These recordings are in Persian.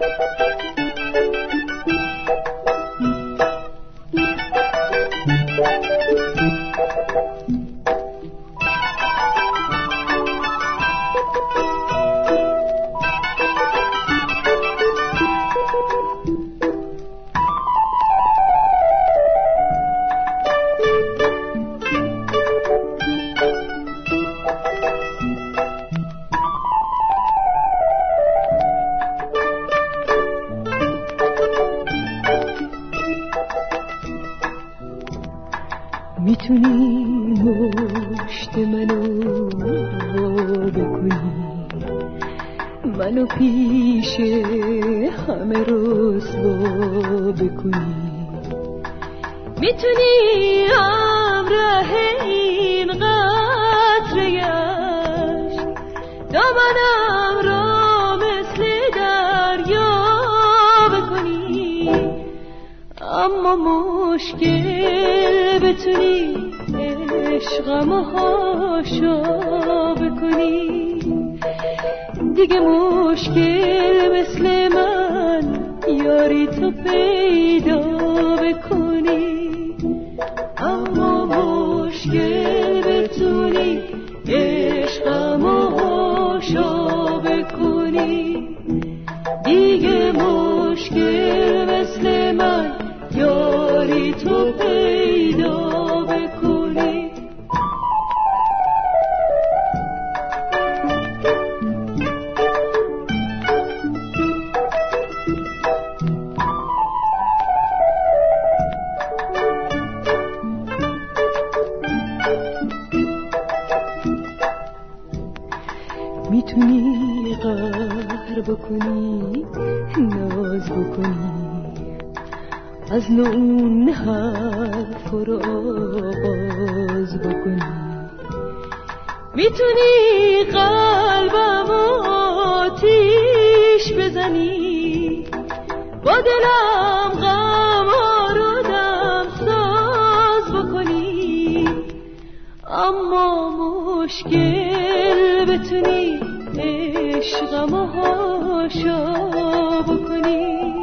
Música می‌تونی مشت منو بکنی منو پیش همه روز با بکنی می‌تونی همراه این قطره یشت دامنم را مثل دریا بکنی؟ اما مشکل بتونی عشقم هاشا بکنی دیگه مشکل مثل من یاری تو پیدا بکن. می‌تونی قهر بکنی ناز بکنی. از نون حرف رو آغاز بکنی. می‌تونی قلبم آتیش بزنی. با دلم غم رو دم ساز بکنی. اما مشکل بتونی عشقم هاشا بکنی.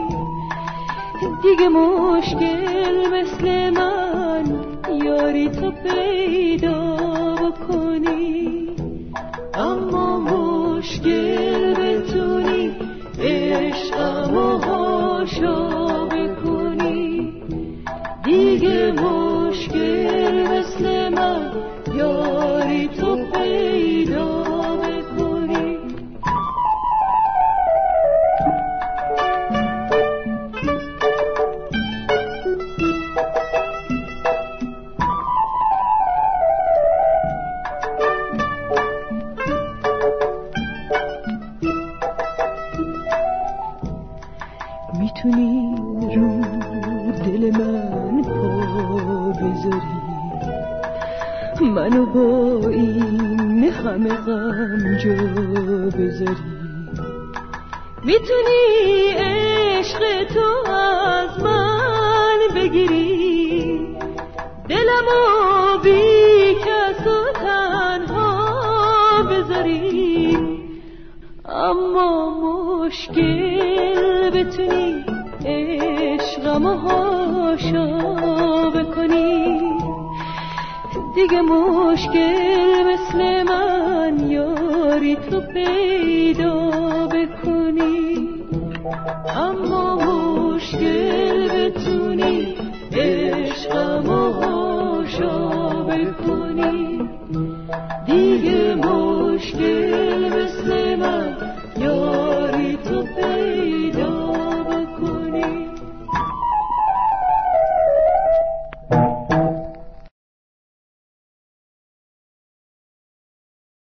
دیگه مشکل مثل من یاری تو پیدا بکنی. اما مشکل بتونی عشقم هاشا بکنی. دیگه مشکل می‌تونی رو دل من پا بذاری؟ منو با این همه غم جا بذاری. می‌تونی عشق تو از من بگیری؟ دلمو بی کس و تنها بذاری. اما مشکل بتونی عشقم هاشا بکنی دیگه مشکل مثل من یاری تو پیدا بکنی. اما مشکل بتونی عشقم هاشا بکنی. دیگه مشکل مثل من یاری